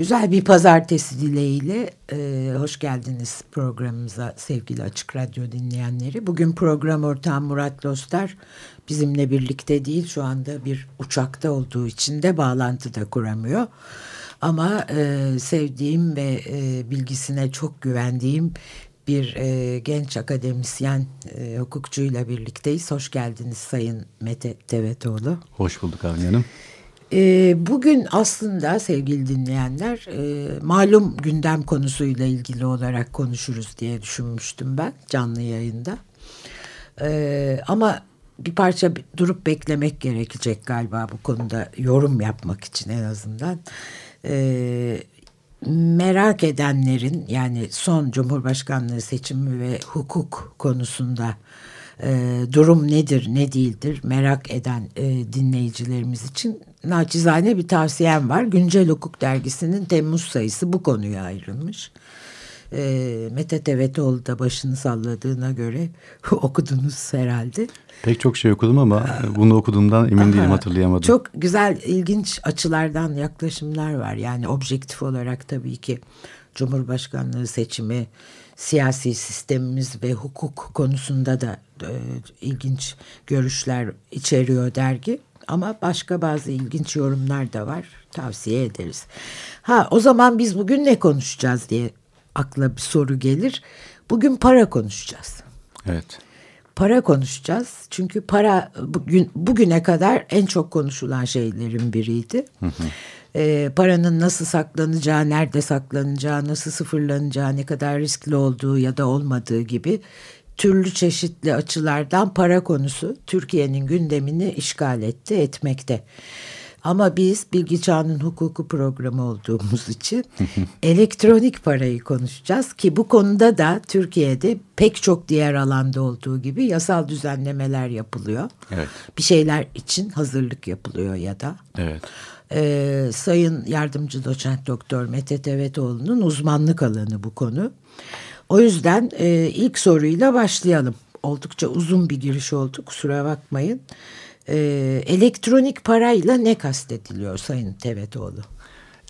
Güzel bir pazartesi dileğiyle e, hoş geldiniz programımıza sevgili Açık Radyo dinleyenleri. Bugün program ortağım Murat Lostar bizimle birlikte değil şu anda bir uçakta olduğu için de bağlantı da kuramıyor. Ama e, sevdiğim ve e, bilgisine çok güvendiğim bir e, genç akademisyen e, hukukçuyla birlikteyiz. Hoş geldiniz Sayın Mete Devetoğlu. Hoş bulduk Avni Hanım. E, bugün aslında sevgili dinleyenler e, malum gündem konusuyla ilgili olarak konuşuruz diye düşünmüştüm ben canlı yayında. E, ama bir parça durup beklemek gerekecek galiba bu konuda yorum yapmak için en azından. E, merak edenlerin yani son Cumhurbaşkanlığı seçimi ve hukuk konusunda e, durum nedir ne değildir merak eden e, dinleyicilerimiz için naçizane bir tavsiyem var. Güncel Hukuk Dergisi'nin Temmuz sayısı bu konuya ayrılmış. E, Mete Tevetoğlu da başını salladığına göre okudunuz herhalde. Pek çok şey okudum ama bunu okuduğumdan emin Aha, değilim hatırlayamadım. Çok güzel ilginç açılardan yaklaşımlar var. Yani objektif olarak tabii ki Cumhurbaşkanlığı seçimi, siyasi sistemimiz ve hukuk konusunda da e, ilginç görüşler içeriyor dergi. Ama başka bazı ilginç yorumlar da var. Tavsiye ederiz. Ha o zaman biz bugün ne konuşacağız diye akla bir soru gelir. Bugün para konuşacağız. Evet. Para konuşacağız. Çünkü para bugün bugüne kadar en çok konuşulan şeylerin biriydi. Hı hı. E, paranın nasıl saklanacağı, nerede saklanacağı, nasıl sıfırlanacağı, ne kadar riskli olduğu ya da olmadığı gibi türlü çeşitli açılardan para konusu Türkiye'nin gündemini işgal etti, etmekte. Ama biz Bilgi Çağının Hukuku programı olduğumuz için elektronik parayı konuşacağız ki bu konuda da Türkiye'de pek çok diğer alanda olduğu gibi yasal düzenlemeler yapılıyor. Evet. Bir şeyler için hazırlık yapılıyor ya da. Evet. Ee, Sayın Yardımcı Doçent Doktor Mete Tevetoğlu'nun uzmanlık alanı bu konu. O yüzden e, ilk soruyla başlayalım. Oldukça uzun bir giriş oldu kusura bakmayın. E, elektronik parayla ne kastediliyor Sayın Tevetoğlu?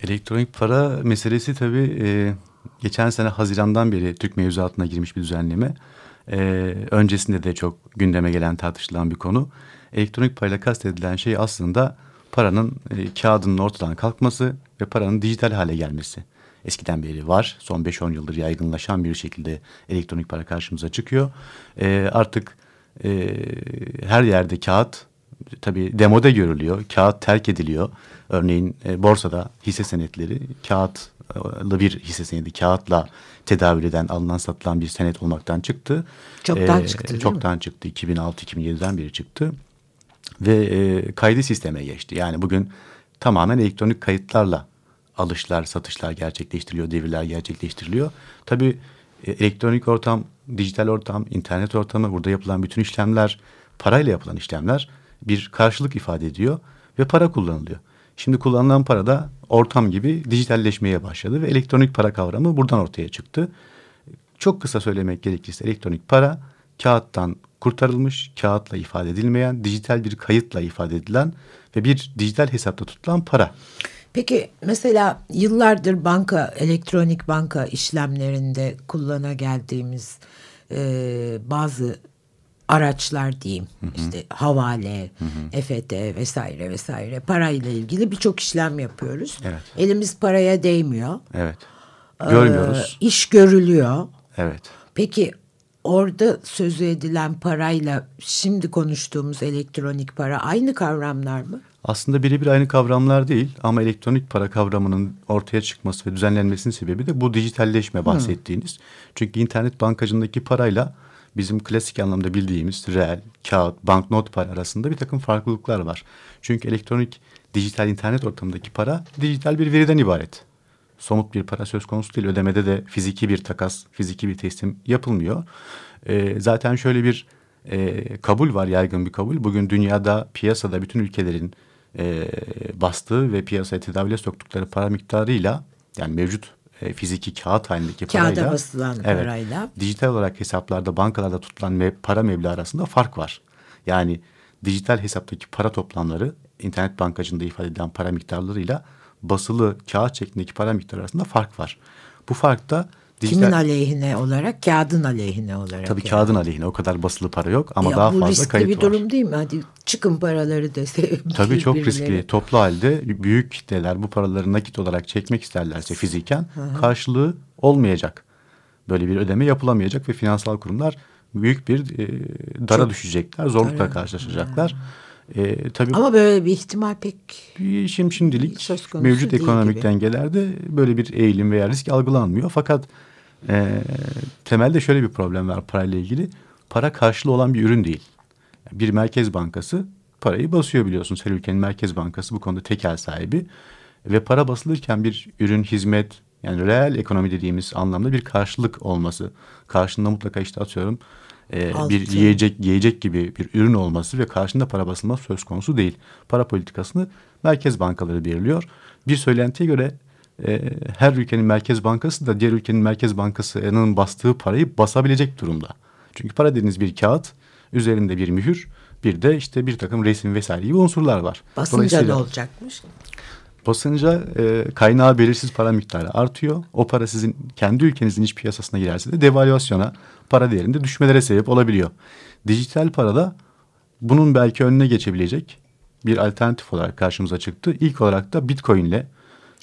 Elektronik para meselesi tabii e, geçen sene Haziran'dan beri Türk mevzuatına girmiş bir düzenleme. E, öncesinde de çok gündeme gelen tartışılan bir konu. Elektronik parayla kastedilen şey aslında paranın e, kağıdının ortadan kalkması ve paranın dijital hale gelmesi eskiden beri var. Son 5-10 yıldır yaygınlaşan bir şekilde elektronik para karşımıza çıkıyor. E, artık e, her yerde kağıt tabii demode görülüyor. Kağıt terk ediliyor. Örneğin e, borsada hisse senetleri kağıtlı bir hisse senedi kağıtla tedavül eden alınan satılan bir senet olmaktan çıktı. Çoktan ee, çıktı Çoktan mi? çıktı. 2006-2007'den beri çıktı. Ve e, kaydı sisteme geçti. Yani bugün tamamen elektronik kayıtlarla alışlar, satışlar gerçekleştiriliyor, devirler gerçekleştiriliyor. Tabii e, elektronik ortam, dijital ortam, internet ortamı, burada yapılan bütün işlemler, parayla yapılan işlemler bir karşılık ifade ediyor ve para kullanılıyor. Şimdi kullanılan para da ortam gibi dijitalleşmeye başladı ve elektronik para kavramı buradan ortaya çıktı. Çok kısa söylemek gerekirse elektronik para kağıttan kurtarılmış, kağıtla ifade edilmeyen, dijital bir kayıtla ifade edilen ve bir dijital hesapta tutulan para. Peki mesela yıllardır banka, elektronik banka işlemlerinde kullana geldiğimiz e, bazı araçlar diyeyim. Hı hı. işte havale, hı hı. EFT vesaire vesaire parayla ilgili birçok işlem yapıyoruz. Evet. Elimiz paraya değmiyor. Evet. Görmüyoruz. Ee, iş görülüyor. Evet. Peki orada sözü edilen parayla şimdi konuştuğumuz elektronik para aynı kavramlar mı? Aslında birebir aynı kavramlar değil ama elektronik para kavramının ortaya çıkması ve düzenlenmesinin sebebi de bu dijitalleşme bahsettiğiniz. Hmm. Çünkü internet bankacındaki parayla bizim klasik anlamda bildiğimiz reel, kağıt, banknot para arasında bir takım farklılıklar var. Çünkü elektronik dijital internet ortamındaki para dijital bir veriden ibaret. Somut bir para söz konusu değil. Ödemede de fiziki bir takas, fiziki bir teslim yapılmıyor. E, zaten şöyle bir e, kabul var, yaygın bir kabul. Bugün dünyada piyasada bütün ülkelerin e, bastığı ve piyasaya tedavüle soktukları para miktarıyla yani mevcut e, fiziki kağıt halindeki Kağıda parayla basılan evet, parayla dijital olarak hesaplarda bankalarda tutulan me, para meblağı arasında fark var. Yani dijital hesaptaki para toplamları internet bankacında ifade edilen para miktarlarıyla basılı kağıt şeklindeki para miktarı arasında fark var. Bu fark da dijital, kimin aleyhine olarak kağıdın aleyhine olarak. tabii yani. kağıdın aleyhine o kadar basılı para yok ama Ya daha bu fazla riskli kayıt bir var. durum değil mi? Hadi çıkın paraları dese. Tabii çok riskli. Toplu halde büyük kitleler bu paraları nakit olarak çekmek isterlerse fiziken karşılığı olmayacak. Böyle bir ödeme yapılamayacak ve finansal kurumlar büyük bir e, dara Çok- düşecekler, zorlukla karşılaşacaklar. E, tabii Ama böyle bir ihtimal pek işim şimdilik Söz konusu mevcut değil ekonomik gibi. dengelerde böyle bir eğilim veya risk algılanmıyor. Fakat e, temelde şöyle bir problem var parayla ilgili. Para karşılığı olan bir ürün değil. Bir merkez bankası parayı basıyor biliyorsunuz. Her ülkenin merkez bankası bu konuda tekel sahibi. Ve para basılırken bir ürün, hizmet yani reel ekonomi dediğimiz anlamda bir karşılık olması. Karşılığında mutlaka işte atıyorum e, bir yiyecek yiyecek gibi bir ürün olması ve karşında para basılması söz konusu değil. Para politikasını merkez bankaları belirliyor. Bir söylentiye göre e, her ülkenin merkez bankası da diğer ülkenin merkez bankasının bastığı parayı basabilecek durumda. Çünkü para dediğiniz bir kağıt, üzerinde bir mühür, bir de işte bir takım resim vesaire gibi unsurlar var. basınca ne olacakmış? Basınca e, kaynağı belirsiz para miktarı artıyor. O para sizin kendi ülkenizin iç piyasasına girerse de devalüasyona, para değerinde düşmelere sebep olabiliyor. Dijital parada bunun belki önüne geçebilecek bir alternatif olarak karşımıza çıktı. İlk olarak da Bitcoin ile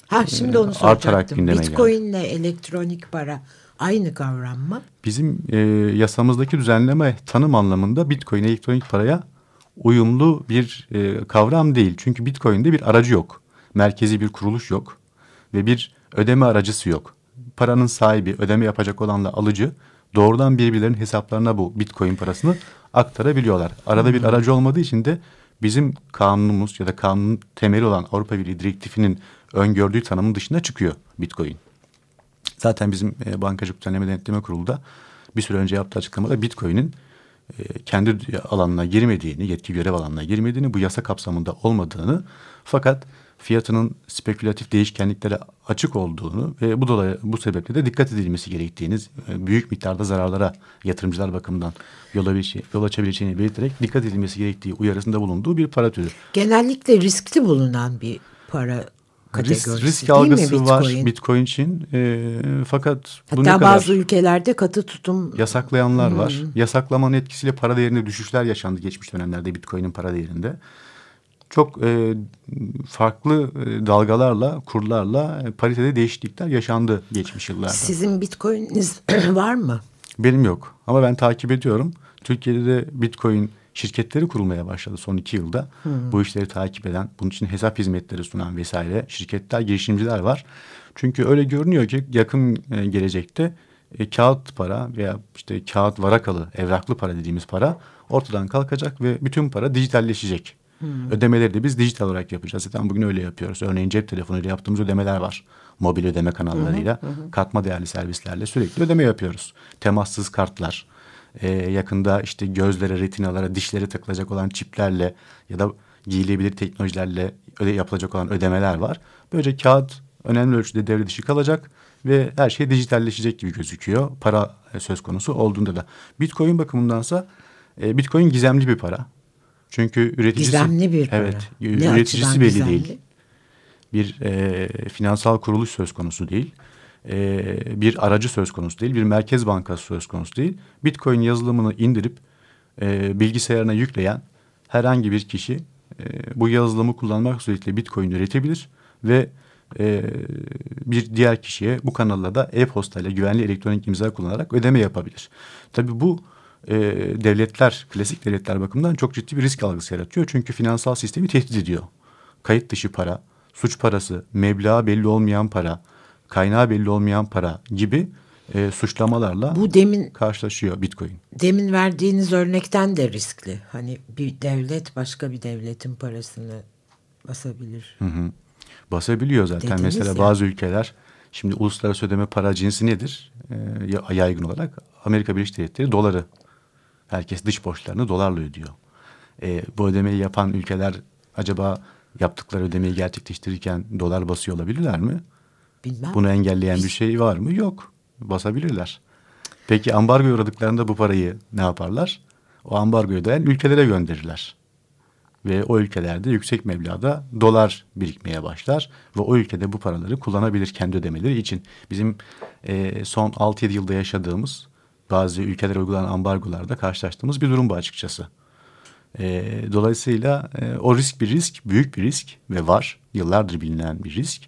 Ha şimdi onu Ee, artarak soracaktım. Bitcoin ile elektronik para aynı kavram mı? bizim e, yasamızdaki düzenleme tanım anlamında Bitcoin elektronik paraya uyumlu bir e, kavram değil. Çünkü Bitcoin'de bir aracı yok. Merkezi bir kuruluş yok ve bir ödeme aracısı yok. Paranın sahibi, ödeme yapacak olanla alıcı doğrudan birbirlerinin hesaplarına bu Bitcoin parasını aktarabiliyorlar. Arada bir aracı olmadığı için de bizim kanunumuz ya da kanunun temeli olan Avrupa Birliği direktifinin öngördüğü tanımın dışına çıkıyor Bitcoin. Zaten bizim e, Bankacılık Düzenleme Denetleme Kurulu da bir süre önce yaptığı açıklamada Bitcoin'in e, kendi alanına girmediğini, yetki görev alanına girmediğini, bu yasa kapsamında olmadığını fakat fiyatının spekülatif değişkenliklere açık olduğunu ve bu dolayı bu sebeple de dikkat edilmesi gerektiğini, e, büyük miktarda zararlara yatırımcılar bakımından yol, yol açabileceğini belirterek dikkat edilmesi gerektiği uyarısında bulunduğu bir para türü. Genellikle riskli bulunan bir para kategorisi Risk, risk değil mi algısı Bitcoin? var Bitcoin için E, fakat bu ne Hatta kadar... bazı ülkelerde katı tutum Yasaklayanlar var. Yasaklamanın etkisiyle para değerinde düşüşler yaşandı geçmiş dönemlerde Bitcoin'in para değerinde. Çok e, farklı e, dalgalarla, kurlarla e, paritede değişiklikler yaşandı geçmiş yıllarda. Sizin Bitcoin'iniz var mı? Benim yok ama ben takip ediyorum. Türkiye'de de Bitcoin şirketleri kurulmaya başladı son iki yılda. Bu işleri takip eden, bunun için hesap hizmetleri sunan vesaire şirketler, girişimciler var. Çünkü öyle görünüyor ki yakın e, gelecekte e, kağıt para veya işte kağıt varakalı, evraklı para dediğimiz para ortadan kalkacak ve bütün para dijitalleşecek. Ödemeleri de biz dijital olarak yapacağız. Zaten bugün öyle yapıyoruz. Örneğin cep telefonuyla yaptığımız ödemeler var. Mobil ödeme kanallarıyla, katma değerli servislerle sürekli ödeme yapıyoruz. Temassız kartlar, e, yakında işte gözlere, retinalara, dişlere takılacak olan çiplerle ya da giyilebilir teknolojilerle öde yapılacak olan ödemeler var. Böylece kağıt önemli ölçüde devre dışı kalacak ve her şey dijitalleşecek gibi gözüküyor. Para e, söz konusu olduğunda da. Bitcoin bakımındansa e, Bitcoin gizemli bir para. Çünkü üreticisi Gizemli bir para. Evet, Ne üreticisi belli gizemli? değil. Bir e, finansal kuruluş söz konusu değil. E, bir aracı söz konusu değil. Bir merkez bankası söz konusu değil. Bitcoin yazılımını indirip e, bilgisayarına yükleyen herhangi bir kişi e, bu yazılımı kullanmak suretiyle Bitcoin üretebilir ve e, bir diğer kişiye bu kanalla da e-postayla güvenli elektronik imza kullanarak ödeme yapabilir. Tabii bu e, devletler, klasik devletler bakımından çok ciddi bir risk algısı yaratıyor. Çünkü finansal sistemi tehdit ediyor. Kayıt dışı para, suç parası, meblağı belli olmayan para, kaynağı belli olmayan para gibi e, suçlamalarla Bu demin karşılaşıyor Bitcoin. demin verdiğiniz örnekten de riskli. Hani bir devlet başka bir devletin parasını basabilir. Basabiliyor zaten. Dediniz Mesela ya. bazı ülkeler Şimdi uluslararası ödeme para cinsi nedir? E, yaygın olarak Amerika Birleşik Devletleri doları. Herkes dış borçlarını dolarla ödüyor. E, bu ödemeyi yapan ülkeler acaba yaptıkları ödemeyi gerçekleştirirken dolar basıyor olabilirler mi? Bilmem. Bunu engelleyen bir şey var mı? Yok. Basabilirler. Peki ambargo uğradıklarında bu parayı ne yaparlar? O ambargoya dayan ülkelere gönderirler. Ve o ülkelerde yüksek meblağda dolar birikmeye başlar. Ve o ülkede bu paraları kullanabilir kendi ödemeleri için. Bizim e, son 6-7 yılda yaşadığımız bazı ülkelere uygulanan ambargolarda karşılaştığımız bir durum bu açıkçası. E, dolayısıyla e, o risk bir risk, büyük bir risk ve var. Yıllardır bilinen bir risk.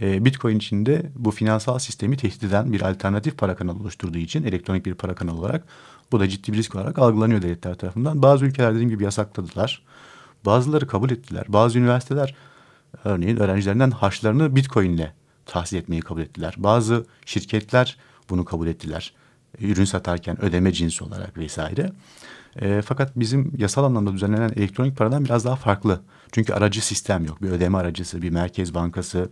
E, Bitcoin içinde bu finansal sistemi tehdit eden bir alternatif para kanalı oluşturduğu için elektronik bir para kanalı olarak bu da ciddi bir risk olarak algılanıyor devletler tarafından. Bazı ülkeler dediğim gibi yasakladılar. Bazıları kabul ettiler. Bazı üniversiteler örneğin öğrencilerinden harçlarını Bitcoin ile tahsil etmeyi kabul ettiler. Bazı şirketler bunu kabul ettiler. Ürün satarken ödeme cinsi olarak vesaire. E, fakat bizim yasal anlamda düzenlenen elektronik paradan biraz daha farklı. Çünkü aracı sistem yok. Bir ödeme aracısı, bir merkez bankası,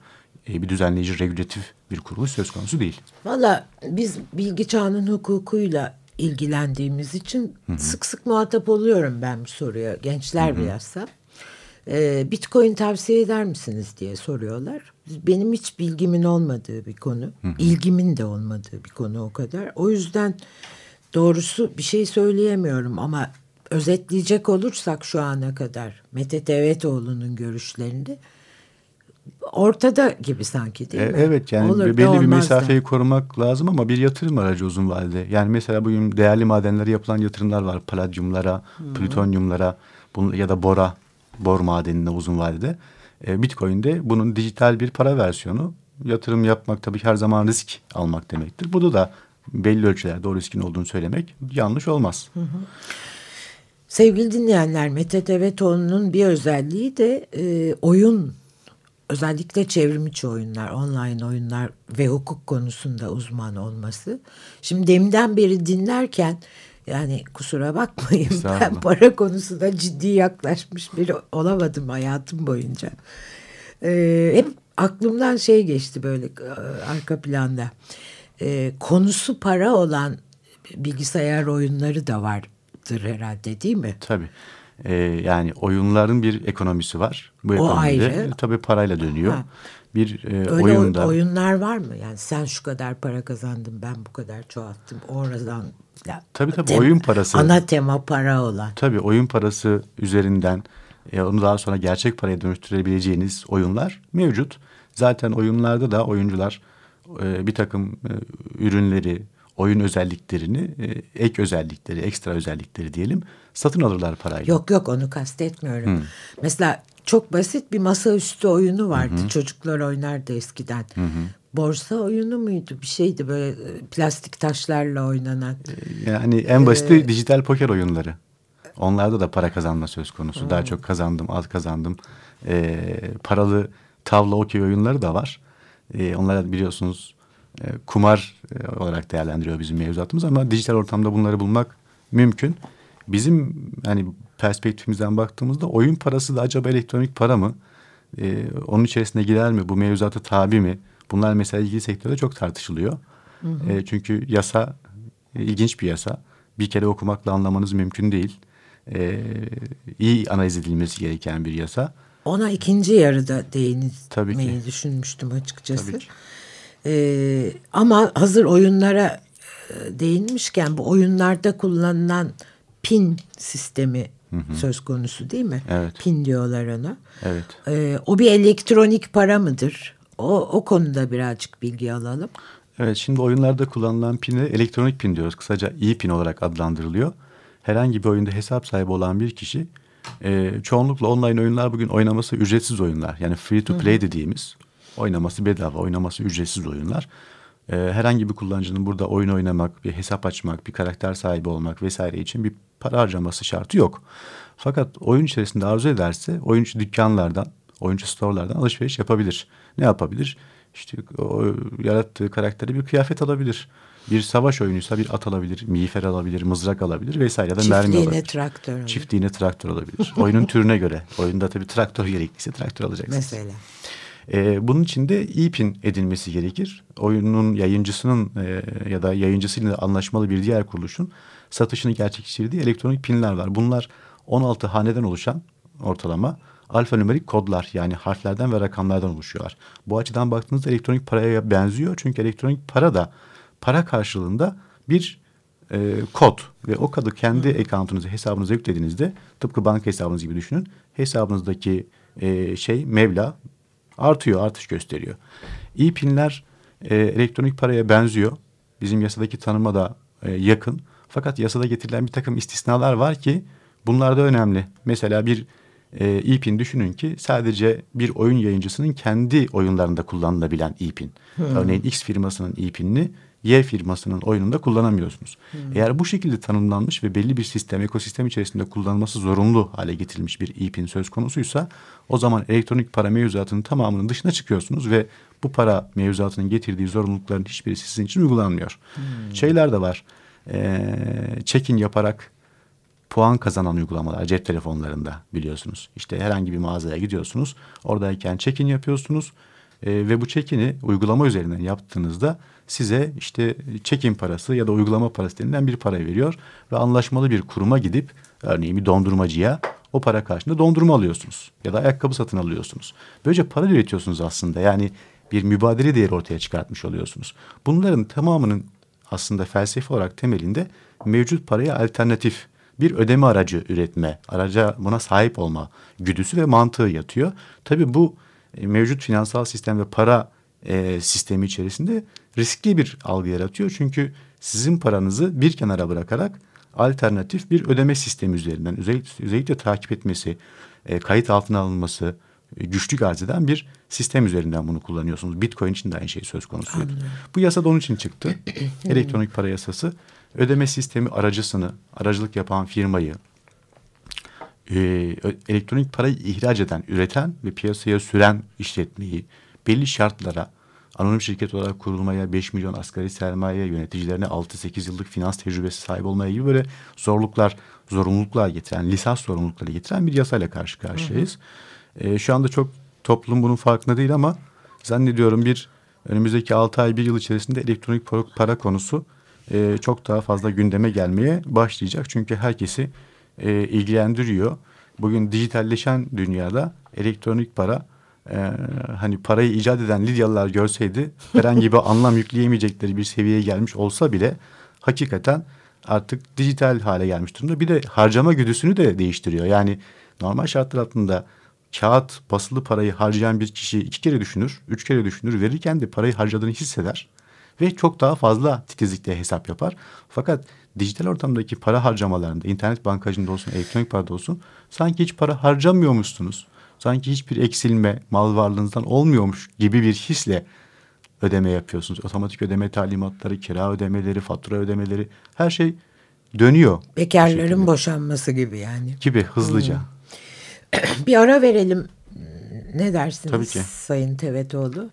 e, bir düzenleyici regülatif bir kuruluş söz konusu değil. Valla biz bilgi çağının hukukuyla ilgilendiğimiz için Hı -hı. sık sık muhatap oluyorum ben bu soruya. Gençler Hı -hı. bilhassa. Ee, Bitcoin tavsiye eder misiniz diye soruyorlar. Benim hiç bilgimin olmadığı bir konu. Hı -hı. ilgimin de olmadığı bir konu o kadar. O yüzden doğrusu bir şey söyleyemiyorum ama özetleyecek olursak şu ana kadar Mete Tevetoğlu'nun görüşlerinde ortada gibi sanki değil e, mi? Evet yani Olur, belli bir mesafeyi da. korumak lazım ama bir yatırım aracı uzun vadede. Yani mesela bugün değerli madenlere yapılan yatırımlar var. Paladyumlara, hmm. plütonyumlara ya da bora, bor madenine uzun vadede. E, Bitcoin'de bunun dijital bir para versiyonu. Yatırım yapmak tabii her zaman risk almak demektir. Bu da belli ölçülerde o riskin olduğunu söylemek yanlış olmaz. Sevgili dinleyenler Mete Tevetoğlu'nun bir özelliği de e, oyun özellikle çevrimiçi oyunlar, online oyunlar ve hukuk konusunda uzman olması. Şimdi deminden beri dinlerken yani kusura bakmayın ben para konusunda ciddi yaklaşmış biri olamadım hayatım boyunca. Ee, hep aklımdan şey geçti böyle e, arka planda. Ee, konusu para olan bilgisayar oyunları da vardır herhalde değil mi? Tabii. E, yani oyunların bir ekonomisi var. Bu o ekonomide ayrı. tabii parayla dönüyor. Ha. Bir e, Öyle oyunda. oyunlar var mı? Yani sen şu kadar para kazandın ben bu kadar çoğalttım. Oradan ya, tabii tabii tema, oyun parası. Ana tema para olan. Tabii oyun parası üzerinden e, onu daha sonra gerçek paraya dönüştürebileceğiniz oyunlar mevcut. Zaten oyunlarda da oyuncular e, bir takım e, ürünleri, oyun özelliklerini, e, ek özellikleri, ekstra özellikleri diyelim satın alırlar parayla. Yok yok onu kastetmiyorum. Hmm. Mesela çok basit bir masaüstü oyunu vardı. Hı Çocuklar oynardı eskiden. Hı Borsa oyunu muydu? Bir şeydi böyle e, plastik taşlarla oynanan. E, yani en basit ee, dijital poker oyunları. Onlarda da para kazanma söz konusu. Hı. Daha çok kazandım, az kazandım. Ee, paralı tavla okey oyunları da var. Ee, onlara biliyorsunuz e, kumar e, olarak değerlendiriyor bizim mevzuatımız ama dijital ortamda bunları bulmak mümkün. Bizim hani perspektifimizden baktığımızda oyun parası da acaba elektronik para mı? E, onun içerisine girer mi? Bu mevzuata tabi mi? Bunlar mesela ilgili sektörde çok tartışılıyor. Hı hı. E, çünkü yasa e, ilginç bir yasa. Bir kere okumakla anlamanız mümkün değil. E, iyi analiz edilmesi gereken bir yasa. Ona ikinci yarıda değinmeyi düşünmüştüm açıkçası. Tabii ki. Ee, ama hazır oyunlara e, değinmişken bu oyunlarda kullanılan pin sistemi hı hı. söz konusu değil mi? Evet. Pin diyorlar ona. Evet. Ee, o bir elektronik para mıdır? O, o konuda birazcık bilgi alalım. Evet şimdi oyunlarda kullanılan pine elektronik pin diyoruz. Kısaca e-pin olarak adlandırılıyor. Herhangi bir oyunda hesap sahibi olan bir kişi e, çoğunlukla online oyunlar bugün oynaması ücretsiz oyunlar. Yani free to play dediğimiz oynaması bedava, oynaması ücretsiz oyunlar. E, herhangi bir kullanıcının burada oyun oynamak, bir hesap açmak, bir karakter sahibi olmak vesaire için bir para harcaması şartı yok. Fakat oyun içerisinde arzu ederse oyuncu dükkanlardan, oyuncu storelardan alışveriş yapabilir. Ne yapabilir? İşte o yarattığı karakteri bir kıyafet alabilir. Bir savaş oyunuysa bir at alabilir, miğfer alabilir, mızrak alabilir vesaire ya da mermi alabilir. traktör alabilir. Çiftliğine traktör alabilir. Oyunun türüne göre. Oyunda tabii traktör gerekliyse traktör alacaksınız. Mesela. E, bunun için de iyi pin edilmesi gerekir. Oyunun yayıncısının e, ya da yayıncısıyla anlaşmalı bir diğer kuruluşun satışını gerçekleştirdiği elektronik pinler var. Bunlar 16 haneden oluşan ortalama alfanümerik kodlar yani harflerden ve rakamlardan oluşuyorlar. Bu açıdan baktığınızda elektronik paraya benziyor. Çünkü elektronik para da para karşılığında bir e, kod ve o kodu kendi hmm. accountunuza hesabınıza yüklediğinizde tıpkı banka hesabınız gibi düşünün. Hesabınızdaki e, şey meblağ artıyor, artış gösteriyor. İyi pinler e, elektronik paraya benziyor. Bizim yasadaki tanıma da e, yakın. Fakat yasada getirilen bir takım istisnalar var ki bunlar da önemli. Mesela bir e, e-pin düşünün ki sadece bir oyun yayıncısının kendi oyunlarında kullanılabilen e-pin. Hmm. Örneğin X firmasının e-pinini Y firmasının oyununda kullanamıyorsunuz. Hmm. Eğer bu şekilde tanımlanmış ve belli bir sistem, ekosistem içerisinde kullanılması zorunlu hale getirilmiş bir e-pin söz konusuysa o zaman elektronik para mevzuatının tamamının dışına çıkıyorsunuz ve bu para mevzuatının getirdiği zorunlulukların hiçbiri sizin için uygulanmıyor. Hmm. Şeyler de var. Ee, check-in yaparak puan kazanan uygulamalar cep telefonlarında biliyorsunuz. İşte herhangi bir mağazaya gidiyorsunuz. Oradayken check-in yapıyorsunuz. E, ve bu check-in'i uygulama üzerinden yaptığınızda size işte check-in parası ya da uygulama parası denilen bir para veriyor. Ve anlaşmalı bir kuruma gidip örneğin bir dondurmacıya o para karşılığında dondurma alıyorsunuz. Ya da ayakkabı satın alıyorsunuz. Böylece para üretiyorsunuz aslında. Yani bir mübadele değeri ortaya çıkartmış oluyorsunuz. Bunların tamamının aslında felsefi olarak temelinde mevcut paraya alternatif bir ödeme aracı üretme, araca buna sahip olma güdüsü ve mantığı yatıyor. Tabii bu e, mevcut finansal sistem ve para e, sistemi içerisinde riskli bir algı yaratıyor. Çünkü sizin paranızı bir kenara bırakarak alternatif bir ödeme sistemi üzerinden özellikle, özellikle takip etmesi, e, kayıt altına alınması güçlük arz eden bir sistem üzerinden bunu kullanıyorsunuz. Bitcoin için de aynı şey söz konusu. Bu yasa da onun için çıktı. Elektronik para yasası ödeme sistemi aracısını, aracılık yapan firmayı, e, elektronik parayı ihraç eden, üreten ve piyasaya süren işletmeyi belli şartlara anonim şirket olarak kurulmaya, 5 milyon asgari sermaye, yöneticilerine 6-8 yıllık finans tecrübesi sahip olmaya gibi böyle zorluklar, zorunluluklar getiren, lisans sorumlulukları getiren bir yasayla karşı karşıyayız. Hı hı. E, şu anda çok toplum bunun farkında değil ama zannediyorum bir önümüzdeki 6 ay, 1 yıl içerisinde elektronik para konusu e, çok daha fazla gündeme gelmeye başlayacak. Çünkü herkesi e, ilgilendiriyor. Bugün dijitalleşen dünyada elektronik para e, hani parayı icat eden Lidyalılar görseydi herhangi bir anlam yükleyemeyecekleri bir seviyeye gelmiş olsa bile hakikaten artık dijital hale gelmiş durumda. Bir de harcama güdüsünü de değiştiriyor. Yani normal şartlar altında kağıt basılı parayı harcayan bir kişi iki kere düşünür, üç kere düşünür. Verirken de parayı harcadığını hisseder ve çok daha fazla titizlikle hesap yapar. Fakat dijital ortamdaki para harcamalarında internet bankacında olsun elektronik parada olsun sanki hiç para harcamıyormuşsunuz. Sanki hiçbir eksilme mal varlığınızdan olmuyormuş gibi bir hisle ödeme yapıyorsunuz. Otomatik ödeme talimatları, kira ödemeleri, fatura ödemeleri her şey dönüyor. Bekarların boşanması gibi yani. Gibi hızlıca. Hmm. Bir ara verelim. Ne dersiniz Tabii ki. Sayın Tevetoğlu?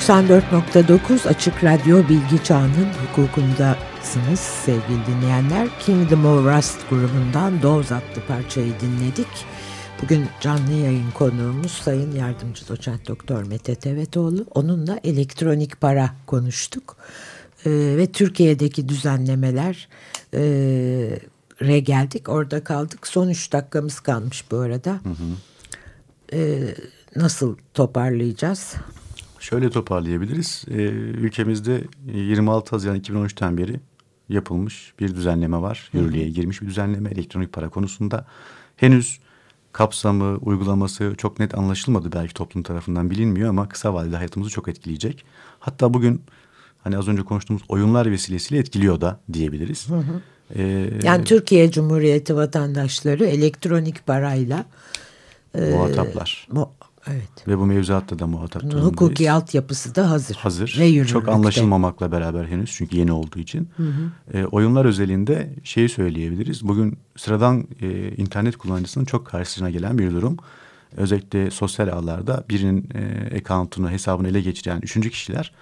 94.9 Açık Radyo Bilgi Çağı'nın hukukundasınız sevgili dinleyenler. Kingdom of Rust grubundan Doz adlı parçayı dinledik. Bugün canlı yayın konuğumuz Sayın Yardımcı Doçent Doktor Mete Tevetoğlu. Onunla elektronik para konuştuk. Ee, ve Türkiye'deki düzenlemeler e, re geldik. Orada kaldık. Son üç dakikamız kalmış bu arada. Hı hı. Ee, nasıl toparlayacağız? Şöyle toparlayabiliriz. Ee, ülkemizde 26 Haziran 2013'ten beri yapılmış bir düzenleme var. Yürürlüğe girmiş bir düzenleme elektronik para konusunda. Henüz kapsamı, uygulaması çok net anlaşılmadı belki toplum tarafından bilinmiyor ama kısa vadede hayatımızı çok etkileyecek. Hatta bugün hani az önce konuştuğumuz oyunlar vesilesiyle etkiliyor da diyebiliriz. Hı hı. Ee, yani Türkiye Cumhuriyeti vatandaşları elektronik parayla e, muhataplar. Mu Evet. Ve bu mevzuatta da muhatap durumdayız. Hukuki altyapısı da hazır. Hazır. Ve Çok anlaşılmamakla beraber henüz çünkü yeni olduğu için. Hı hı. E, oyunlar özelinde şeyi söyleyebiliriz. Bugün sıradan e, internet kullanıcısının çok karşısına gelen bir durum. Özellikle sosyal ağlarda birinin e, account'unu, hesabını ele geçiren üçüncü kişiler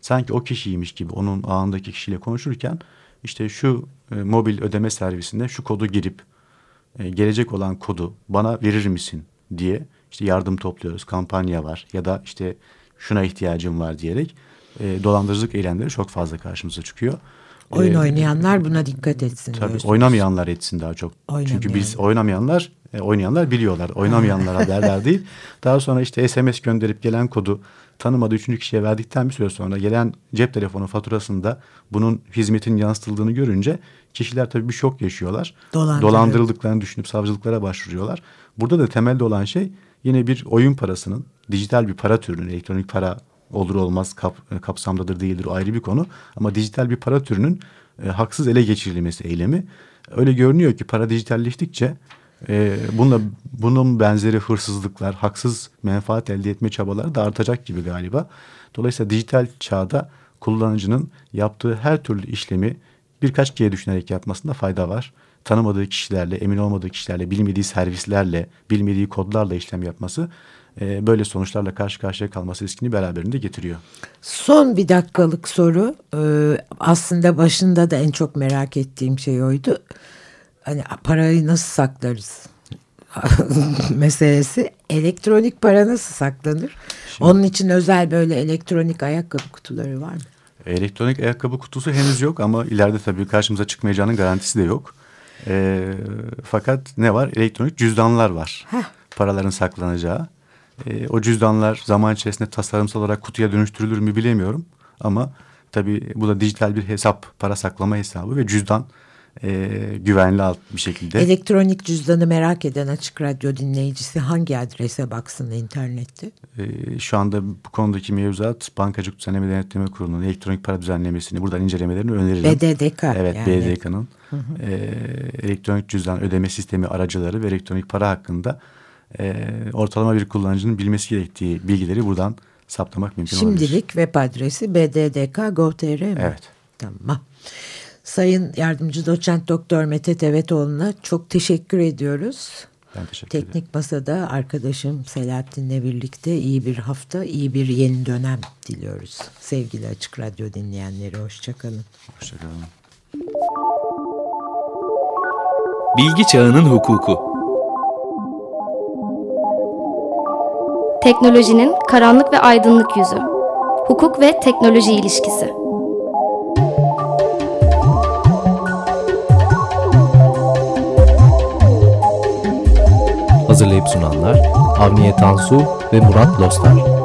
sanki o kişiymiş gibi onun ağındaki kişiyle konuşurken işte şu e, mobil ödeme servisinde şu kodu girip e, gelecek olan kodu bana verir misin diye işte yardım topluyoruz, kampanya var ya da işte şuna ihtiyacım var diyerek e, dolandırıcılık eylemleri çok fazla karşımıza çıkıyor. Oyun ee, oynayanlar buna dikkat etsin. Tabii diyorsunuz. oynamayanlar etsin daha çok. Çünkü biz oynamayanlar e, oynayanlar biliyorlar. Oynamayanlar haberler değil. Daha sonra işte SMS gönderip gelen kodu tanımadığı üçüncü kişiye verdikten bir süre sonra gelen cep telefonu faturasında bunun hizmetin yansıtıldığını görünce kişiler tabii bir şok yaşıyorlar. Dolandırıldıklarını düşünüp savcılıklara başvuruyorlar. Burada da temelde olan şey yine bir oyun parasının dijital bir para türünün elektronik para olur olmaz kap, e, kapsamdadır değildir o ayrı bir konu. Ama dijital bir para türünün e, haksız ele geçirilmesi eylemi öyle görünüyor ki para dijitalleştikçe e, bununla bunun benzeri hırsızlıklar, haksız menfaat elde etme çabaları da artacak gibi galiba. Dolayısıyla dijital çağda kullanıcının yaptığı her türlü işlemi birkaç kere düşünerek yapmasında fayda var tanımadığı kişilerle, emin olmadığı kişilerle, bilmediği servislerle, bilmediği kodlarla işlem yapması e, böyle sonuçlarla karşı karşıya kalması riskini beraberinde getiriyor. Son bir dakikalık soru. Ee, aslında başında da en çok merak ettiğim şey oydu. Hani parayı nasıl saklarız? meselesi elektronik para nasıl saklanır? Şimdi, Onun için özel böyle elektronik ayakkabı kutuları var mı? Elektronik ayakkabı kutusu henüz yok ama ileride tabii karşımıza çıkmayacağının garantisi de yok. E, fakat ne var? Elektronik cüzdanlar var. Heh. Paraların saklanacağı. E, o cüzdanlar zaman içerisinde tasarımsal olarak kutuya dönüştürülür mü bilemiyorum. Ama tabii bu da dijital bir hesap, para saklama hesabı ve cüzdan e, güvenli alt bir şekilde. Elektronik cüzdanı merak eden açık radyo dinleyicisi hangi adrese baksın internette? E, şu anda bu konudaki mevzuat Bankacılık Düzenleme Denetleme Kurulu'nun elektronik para düzenlemesini buradan incelemelerini öneririm. BDDK. Evet yani. BDDK'nın e, elektronik cüzdan ödeme sistemi aracıları ve elektronik para hakkında e, ortalama bir kullanıcının bilmesi gerektiği bilgileri buradan saptamak mümkün Şimdilik olabilir. Şimdilik web adresi bddk.gov.tr mi? Evet. Tamam. Sayın Yardımcı Doçent Doktor Mete Tevetoğlu'na çok teşekkür ediyoruz. Ben teşekkür Teknik ederim. Masada arkadaşım Selahattin'le birlikte iyi bir hafta, iyi bir yeni dönem diliyoruz. Sevgili Açık Radyo dinleyenleri, hoşçakalın. Hoşçakalın. Bilgi Çağının Hukuku Teknolojinin karanlık ve aydınlık yüzü. Hukuk ve teknoloji ilişkisi. Hazırlayıp sunanlar Avniye Tansu ve Murat Lostar.